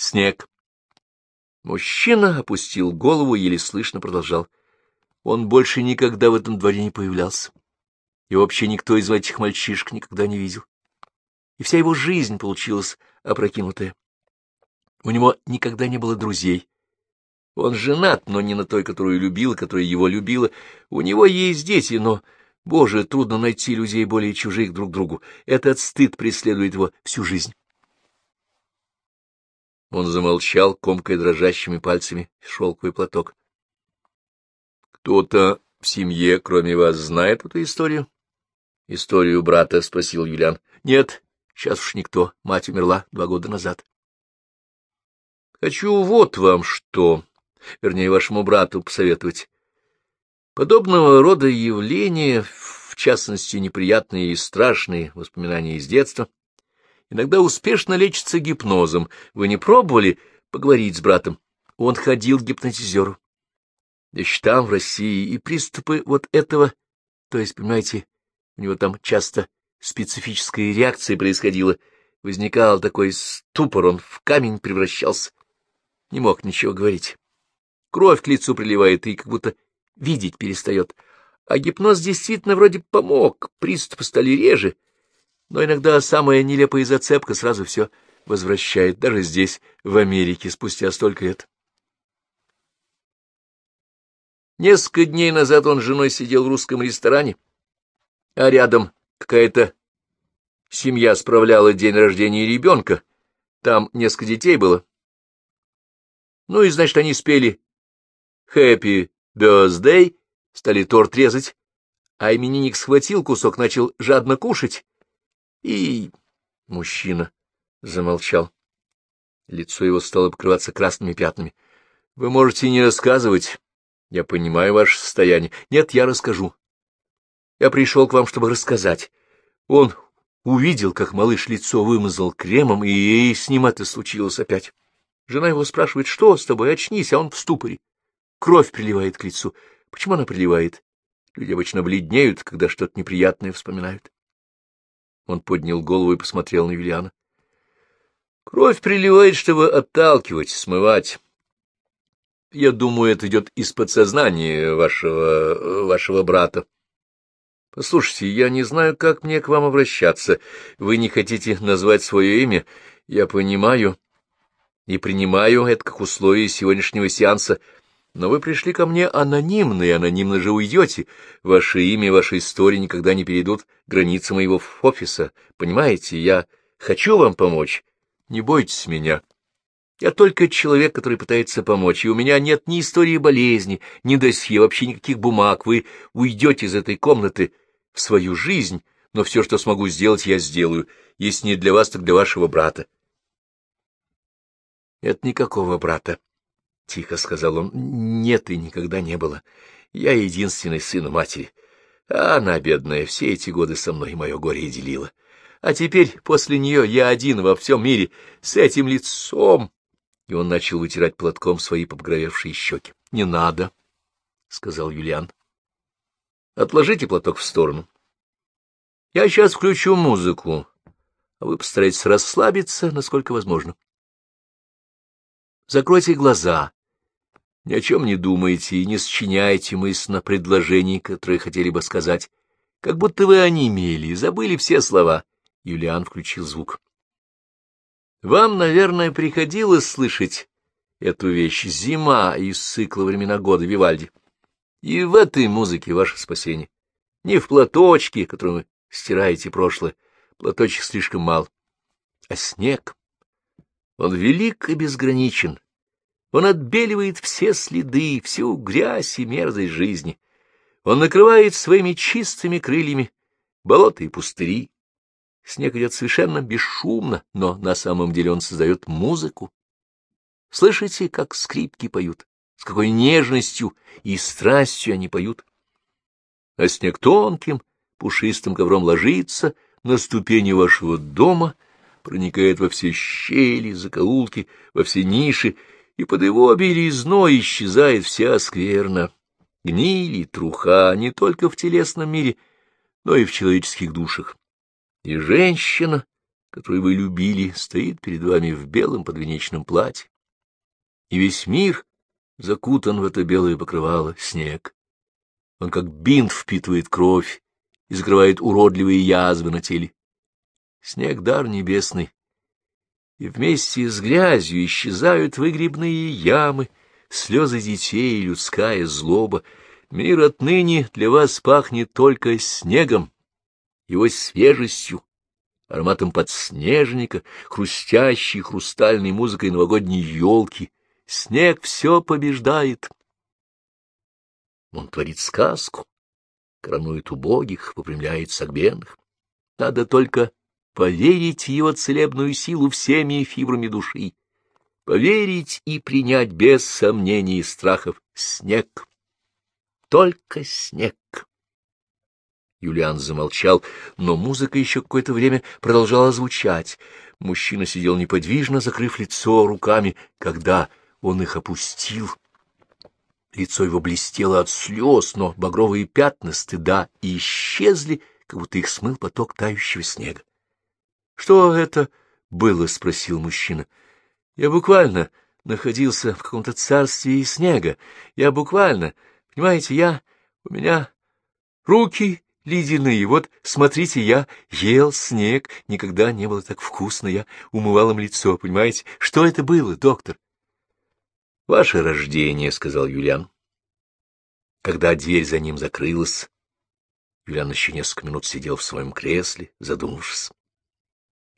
Снег. Мужчина опустил голову и еле слышно продолжал. Он больше никогда в этом дворе не появлялся. И вообще никто из этих мальчишек никогда не видел. И вся его жизнь получилась опрокинутая. У него никогда не было друзей. Он женат, но не на той, которую любил, которая его любила. У него есть дети, но, боже, трудно найти людей более чужих друг другу. Этот стыд преследует его всю жизнь. Он замолчал, комкая дрожащими пальцами шелковый платок. — Кто-то в семье, кроме вас, знает эту историю? — Историю брата, — спросил Юлиан. — Нет, сейчас уж никто. Мать умерла два года назад. — Хочу вот вам что, вернее, вашему брату посоветовать. Подобного рода явления, в частности, неприятные и страшные воспоминания из детства, иногда успешно лечится гипнозом. Вы не пробовали поговорить с братом? Он ходил к гипнотизеру. Еще там, в России, и приступы вот этого, то есть, понимаете, у него там часто специфическая реакция происходила, возникал такой ступор, он в камень превращался, не мог ничего говорить. Кровь к лицу приливает и как будто видеть перестает. А гипноз действительно вроде помог, приступы стали реже, но иногда самая нелепая зацепка сразу все возвращает, даже здесь, в Америке, спустя столько лет. Несколько дней назад он с женой сидел в русском ресторане, а рядом какая-то семья справляла день рождения ребенка. Там несколько детей было. Ну и, значит, они спели «Happy Birthday», стали торт резать, а именинник схватил кусок, начал жадно кушать, и... Мужчина замолчал. Лицо его стало покрываться красными пятнами. — Вы можете не рассказывать. Я понимаю ваше состояние. Нет, я расскажу. Я пришел к вам, чтобы рассказать. Он увидел, как малыш лицо вымазал кремом, и с ним это случилось опять. Жена его спрашивает, что с тобой, очнись, а он в ступоре. Кровь приливает к лицу. Почему она приливает? Люди обычно бледнеют, когда что-то неприятное вспоминают. Он поднял голову и посмотрел на Юлиана. Кровь приливает, чтобы отталкивать, смывать. Я думаю, это идет из подсознания вашего... вашего брата. Послушайте, я не знаю, как мне к вам обращаться. Вы не хотите назвать свое имя? Я понимаю и принимаю это как условие сегодняшнего сеанса, но вы пришли ко мне анонимно, и анонимно же уйдете. Ваше имя и ваша история никогда не перейдут границы моего офиса. Понимаете, я хочу вам помочь. Не бойтесь меня. Я только человек, который пытается помочь, и у меня нет ни истории болезни, ни досье, вообще никаких бумаг. Вы уйдете из этой комнаты в свою жизнь, но все, что смогу сделать, я сделаю. Если не для вас, так для вашего брата. — Нет никакого брата, — тихо сказал он. — Нет и никогда не было. Я единственный сын матери. А она, бедная, все эти годы со мной мое горе делила. А теперь, после нее, я один во всем мире, с этим лицом. И он начал вытирать платком свои побгровевшие щеки. — Не надо, — сказал Юлиан. — Отложите платок в сторону. Я сейчас включу музыку, а вы постарайтесь расслабиться, насколько возможно. — Закройте глаза, ни о чем не думайте и не сочиняйте мысленно предложений, которые хотели бы сказать, как будто вы онемели и забыли все слова. Юлиан включил звук. Вам, наверное, приходилось слышать эту вещь «Зима» из цикла «Времена года» Вивальди. И в этой музыке ваше спасение. Не в платочке, которым вы стираете прошлое, платочек слишком мал, а снег. Он велик и безграничен. Он отбеливает все следы, всю грязь и мерзость жизни. Он накрывает своими чистыми крыльями болота и пустыри. Снег идет совершенно бесшумно, но на самом деле он создает музыку. Слышите, как скрипки поют, с какой нежностью и страстью они поют? А снег тонким, пушистым ковром ложится на ступени вашего дома — проникает во все щели, закоулки, во все ниши, и под его белизной исчезает вся скверна. Гнили, труха не только в телесном мире, но и в человеческих душах. И женщина которую вы любили, стоит перед вами в белом подвенечном платье, и весь мир закутан в это белое покрывало снег. Он как бинт впитывает кровь и закрывает уродливые язвы на теле. Снег — дар небесный, и вместе с грязью исчезают выгребные ямы, слезы детей и людская злоба. Мир отныне для вас пахнет только снегом, его свежестью, ароматом подснежника, хрустящей хрустальной музыкой новогодней елки. Снег все побеждает. Он творит сказку, коронует убогих, выпрямляет согбенных. Надо только поверить в его целебную силу всеми фибрами души, поверить и принять без сомнений и страхов снег. Только снег. Юлиан замолчал, но музыка еще какое-то время продолжала звучать. Мужчина сидел неподвижно, закрыв лицо руками, когда он их опустил. Лицо его блестело от слез, но багровые пятна стыда исчезли, как будто их смыл поток тающего снега. — Что это было? — спросил мужчина. — Я буквально находился в каком-то царстве снега. Я буквально, понимаете, я... У меня руки ледяные. Вот, смотрите, я ел снег, никогда не было так вкусно, я умывал им лицо, понимаете? Что это было, доктор? — Ваше рождение, — сказал Юлиан. Когда дверь за ним закрылась, Юлиан еще несколько минут сидел в своем кресле, задумавшись.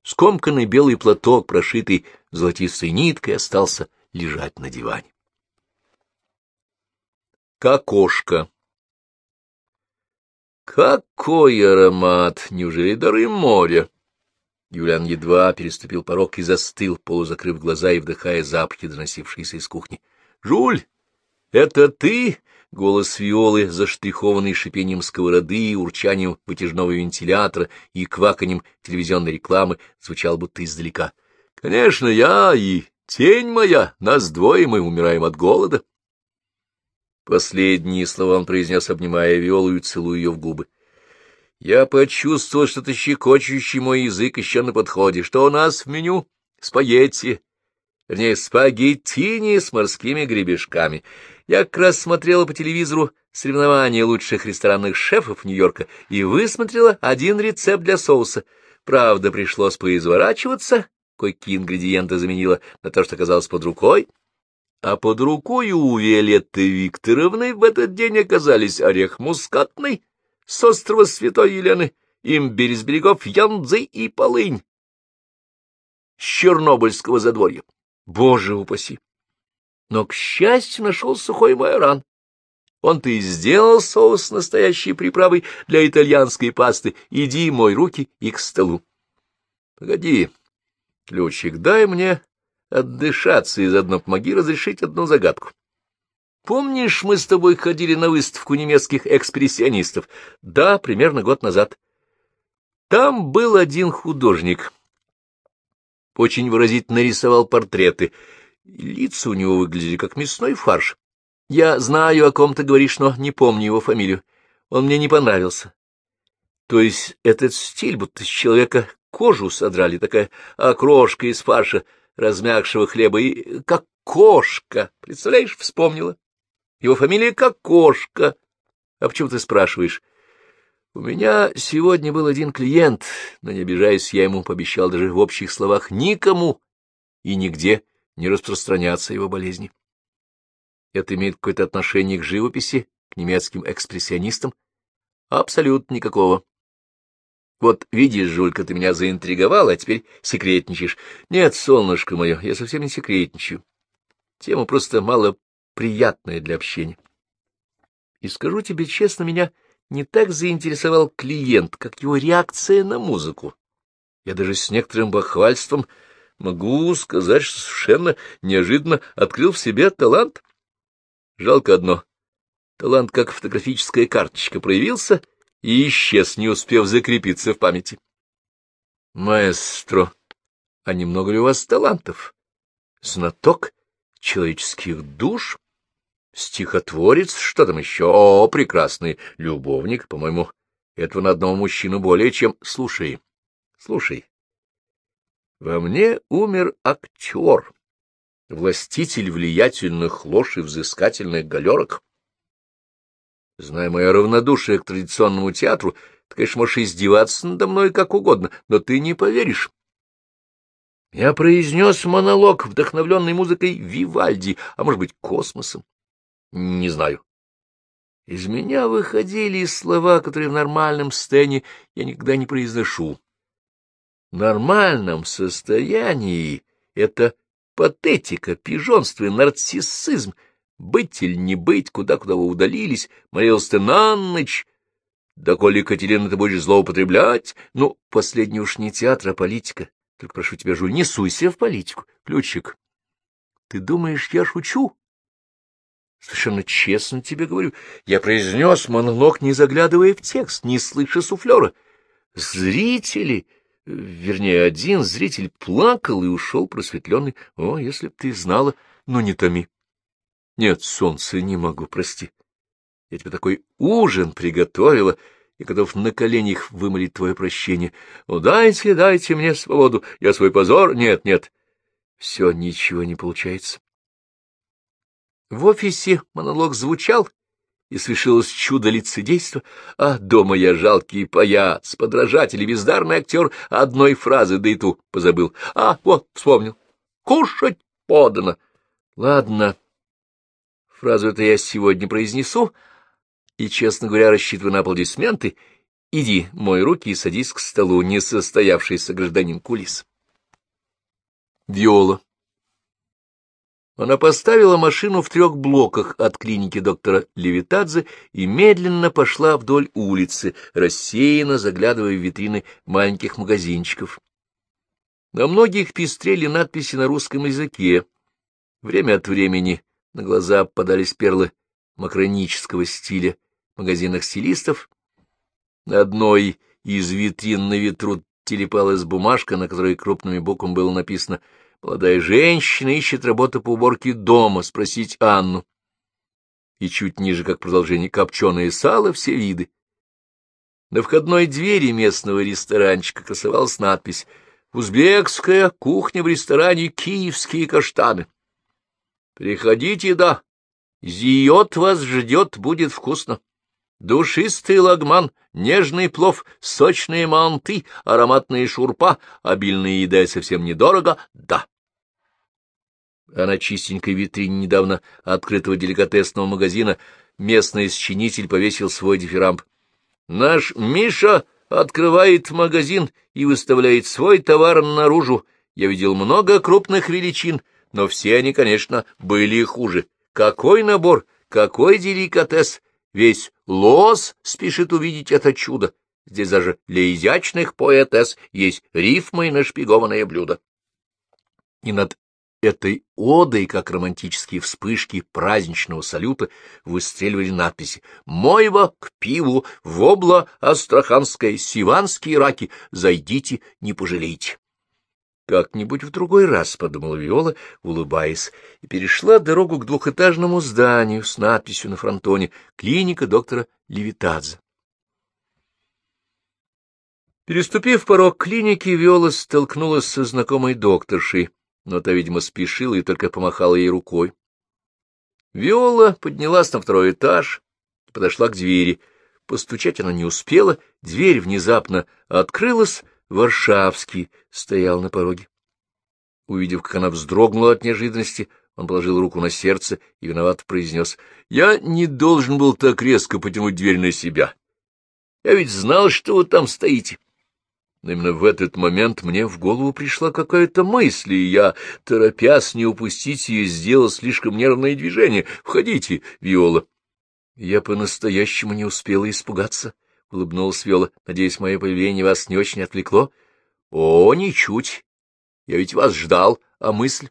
Скомканный белый платок, прошитый золотистой ниткой, остался лежать на диване. Кокошка какой аромат! Неужели дары моря? Юлиан едва переступил порог и застыл, полузакрыв глаза и вдыхая запахи, доносившиеся из кухни. — Жуль, это ты? — голос Виолы, заштрихованный шипением сковороды, урчанием вытяжного вентилятора и кваканьем телевизионной рекламы, звучал будто издалека. — Конечно, я и тень моя, нас двое, мы умираем от голода. Последние слова он произнес, обнимая Виолу и целуя ее в губы. Я почувствовал, что-то щекочущий мой язык еще на подходе. Что у нас в меню? Спагетти. Вернее, спагеттини с морскими гребешками. Я как раз смотрела по телевизору соревнования лучших ресторанных шефов Нью-Йорка и высмотрела один рецепт для соуса. Правда, пришлось поизворачиваться, кое-какие ингредиенты заменила на то, что оказалось под рукой а под рукой у Виолетты Викторовны в этот день оказались орех мускатный с острова Святой Елены, имбирь с берегов Янзы и полынь с Чернобыльского задворья. Боже упаси! Но, к счастью, нашел сухой майоран. Он-то и сделал соус настоящей приправой для итальянской пасты. Иди, мой руки и к столу. Погоди, ключик, дай мне отдышаться и заодно помоги разрешить одну загадку. Помнишь, мы с тобой ходили на выставку немецких экспрессионистов? Да, примерно год назад. Там был один художник. Очень выразительно рисовал портреты. Лица у него выглядели как мясной фарш. Я знаю, о ком ты говоришь, но не помню его фамилию. Он мне не понравился. То есть этот стиль, будто с человека кожу содрали, такая окрошка из фарша — размягшего хлеба, и как кошка, представляешь, вспомнила. Его фамилия как кошка. А почему ты спрашиваешь? У меня сегодня был один клиент, но не обижаясь, я ему пообещал даже в общих словах никому и нигде не распространяться его болезни. Это имеет какое-то отношение к живописи, к немецким экспрессионистам? Абсолютно никакого. Вот видишь, Жулька, ты меня заинтриговала, а теперь секретничаешь. Нет, солнышко мое, я совсем не секретничаю. Тема просто мало приятная для общения. И скажу тебе честно, меня не так заинтересовал клиент, как его реакция на музыку. Я даже с некоторым бахвальством могу сказать, что совершенно неожиданно открыл в себе талант. Жалко одно. Талант, как фотографическая карточка, проявился — и исчез, не успев закрепиться в памяти. — Маэстро, а немного ли у вас талантов? Знаток человеческих душ? Стихотворец? Что там еще? О, прекрасный любовник, по-моему, этого на одного мужчину более чем... Слушай, слушай, Во мне умер актер, властитель влиятельных лож и взыскательных галерок. Зная мое равнодушие к традиционному театру, ты, конечно, можешь издеваться надо мной как угодно, но ты не поверишь. Я произнес монолог, вдохновленный музыкой Вивальди, а может быть, космосом. Не знаю. Из меня выходили слова, которые в нормальном состоянии я никогда не произношу. Нормальном состоянии это патетика, пижонство и нарциссизм. Быть или не быть, куда-куда вы удалились, молился ты на ночь. Да коли, Катерина, ты будешь злоупотреблять, ну, последний уж не театр, а политика. Только прошу тебя, Жуль, не суйся в политику. Ключик, ты думаешь, я шучу? Совершенно честно тебе говорю. Я произнес монолог, не заглядывая в текст, не слыша суфлера. Зрители, вернее, один зритель плакал и ушел просветленный. О, если б ты знала, но не томи. Нет, солнце, не могу, прости. Я тебе такой ужин приготовила и готов на коленях вымолить твое прощение. О, дайте, дайте мне свободу, я свой позор... Нет, нет, все, ничего не получается. В офисе монолог звучал, и свершилось чудо лицедейства, а дома я жалкий паяц, подражатель и бездарный актер одной фразы, да и ту позабыл. А, вот, вспомнил. Кушать подано. Ладно, фразу это я сегодня произнесу, и, честно говоря, рассчитываю на аплодисменты. Иди, мой руки и садись к столу, несостоявшийся гражданин кулис. Виола. Она поставила машину в трех блоках от клиники доктора Левитадзе и медленно пошла вдоль улицы, рассеянно заглядывая в витрины маленьких магазинчиков. На многих пестрели надписи на русском языке. Время от времени на глаза попадались перлы макронического стиля магазинных стилистов. На одной из витрин на ветру телепалась бумажка, на которой крупными буквами было написано Молодая женщина ищет работу по уборке дома, спросить Анну. И чуть ниже, как продолжение, копченое сало, все виды. На входной двери местного ресторанчика красовалась надпись «Узбекская кухня в ресторане «Киевские каштаны». «Приходите, да, зиет вас ждет, будет вкусно». Душистый лагман, нежный плов, сочные манты, ароматные шурпа, обильная еда и совсем недорого, да. А на чистенькой витрине недавно открытого деликатесного магазина местный счинитель повесил свой дифирамб. Наш Миша открывает магазин и выставляет свой товар наружу. Я видел много крупных величин, но все они, конечно, были хуже. Какой набор, какой деликатес! Весь лос спешит увидеть это чудо. Здесь даже для изящных поэтесс есть рифмы и нашпигованное блюдо. И над этой одой, как романтические вспышки праздничного салюта, выстреливали надписи «Мойва к пиву, вобла астраханская, сиванские раки, зайдите, не пожалейте». Как-нибудь в другой раз, — подумала Виола, улыбаясь, и перешла дорогу к двухэтажному зданию с надписью на фронтоне «Клиника доктора Левитадзе». Переступив порог клиники, Виола столкнулась со знакомой докторшей, но та, видимо, спешила и только помахала ей рукой. Виола поднялась на второй этаж и подошла к двери. Постучать она не успела, дверь внезапно открылась, Варшавский стоял на пороге. Увидев, как она вздрогнула от неожиданности, он положил руку на сердце и виновато произнес. — Я не должен был так резко потянуть дверь на себя. Я ведь знал, что вы там стоите. Но именно в этот момент мне в голову пришла какая-то мысль, и я, торопясь не упустить ее, сделал слишком нервное движение. Входите, Виола. Я по-настоящему не успела испугаться. — улыбнулась Виола. — Надеюсь, мое появление вас не очень отвлекло? — О, ничуть. Я ведь вас ждал. А мысль?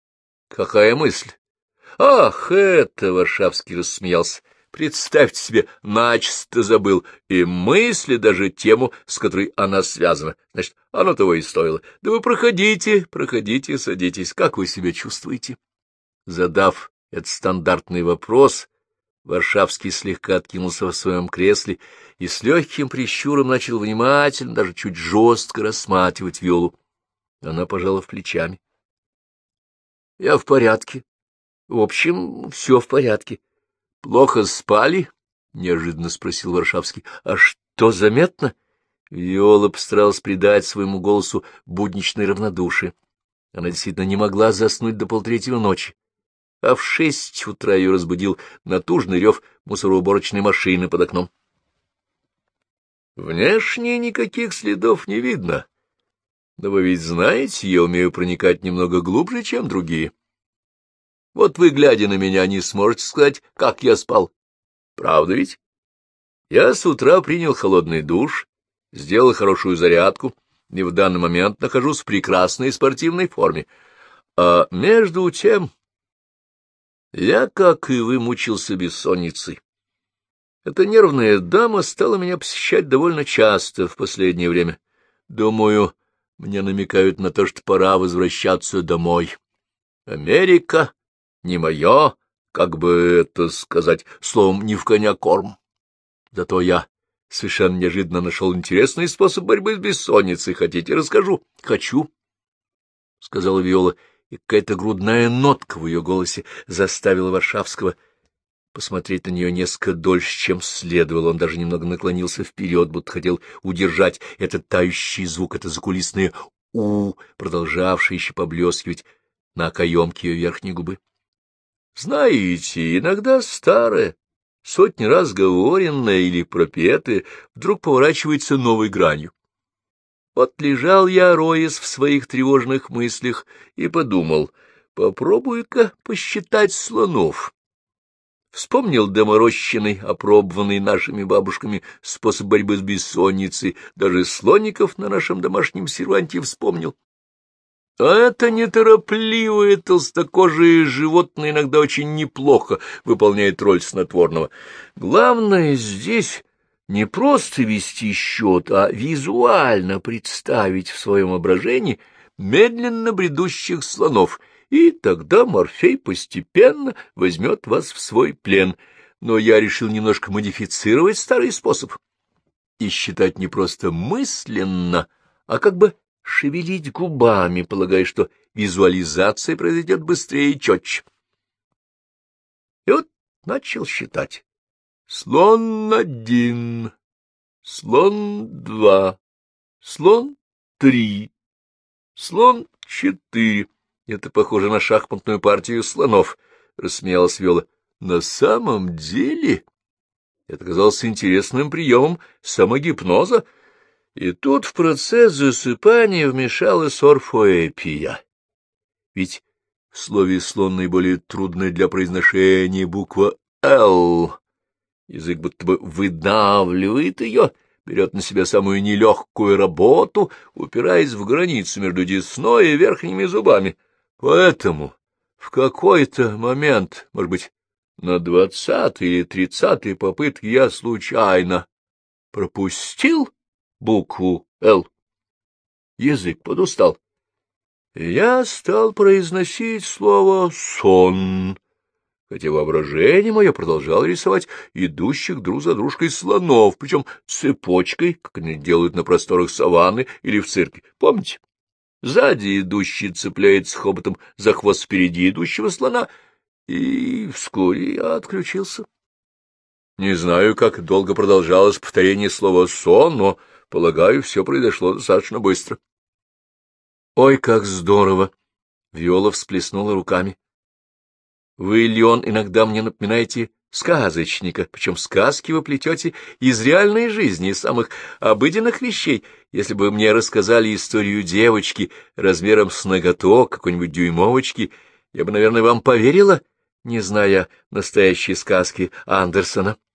— Какая мысль? — Ах, это! — Варшавский рассмеялся. — Представьте себе, начисто забыл. И мысли, даже тему, с которой она связана. Значит, оно того и стоило. Да вы проходите, проходите, садитесь. Как вы себя чувствуете? Задав этот стандартный вопрос, Варшавский слегка откинулся в своем кресле и с легким прищуром начал внимательно, даже чуть жестко рассматривать Виолу. Она пожала в плечами. — Я в порядке. В общем, все в порядке. — Плохо спали? — неожиданно спросил Варшавский. — А что заметно? Виола постаралась придать своему голосу будничное равнодушие. Она действительно не могла заснуть до полтретьего ночи. А в шесть утра ее разбудил натужный рев мусороуборочной машины под окном. Внешне никаких следов не видно. Но вы ведь знаете, я умею проникать немного глубже, чем другие. Вот вы, глядя на меня, не сможете сказать, как я спал. Правда ведь? Я с утра принял холодный душ, сделал хорошую зарядку, и в данный момент нахожусь в прекрасной спортивной форме. А между тем, я, как и вы, мучился бессонницей. Эта нервная дама стала меня посещать довольно часто в последнее время. Думаю, мне намекают на то, что пора возвращаться домой. Америка не мое, как бы это сказать, словом, не в коня корм. Зато я совершенно неожиданно нашел интересный способ борьбы с бессонницей. Хотите, расскажу? — Хочу, — сказала Виола, и какая-то грудная нотка в ее голосе заставила Варшавского посмотреть на нее несколько дольше, чем следовало. Он даже немного наклонился вперед, будто хотел удержать этот тающий звук, это закулисное «у», продолжавшее еще поблескивать на каемке ее верхней губы. Знаете, иногда старое, сотни раз говоренное или пропетое, вдруг поворачивается новой гранью. Вот лежал я, роясь в своих тревожных мыслях, и подумал, попробуй-ка посчитать слонов. Вспомнил доморощенный, опробованный нашими бабушками способ борьбы с бессонницей, даже слоников на нашем домашнем серванте вспомнил. А это неторопливое толстокожее животное иногда очень неплохо выполняет роль снотворного. Главное здесь не просто вести счет, а визуально представить в своем воображении медленно бредущих слонов, и тогда Морфей постепенно возьмет вас в свой плен. Но я решил немножко модифицировать старый способ и считать не просто мысленно, а как бы шевелить губами, полагая, что визуализация произойдет быстрее и четче. И вот начал считать. Слон один, слон два, слон три, слон четыре. Это похоже на шахматную партию слонов, — рассмеялась Виола. На самом деле это казалось интересным приемом самогипноза, — и тут в процесс засыпания вмешалась орфоэпия. Ведь в слове «слон» наиболее трудная для произношения буква «Л». Язык будто бы выдавливает ее, берет на себя самую нелегкую работу, упираясь в границу между десной и верхними зубами. Поэтому в какой-то момент, может быть, на двадцатой или тридцатой попытке я случайно пропустил букву «Л». Язык подустал. Я стал произносить слово «сон», хотя воображение мое продолжало рисовать идущих друг за дружкой слонов, причем цепочкой, как они делают на просторах саванны или в цирке. Помните? Сзади идущий цепляется хоботом за хвост впереди идущего слона, и вскоре я отключился. Не знаю, как долго продолжалось повторение слова «сон», но Полагаю, все произошло достаточно быстро. — Ой, как здорово! — Виола всплеснула руками. — Вы, Леон, иногда мне напоминаете сказочника, причем сказки вы плетете из реальной жизни, из самых обыденных вещей. Если бы мне рассказали историю девочки размером с ноготок, какой-нибудь дюймовочки, я бы, наверное, вам поверила, не зная настоящей сказки Андерсона. —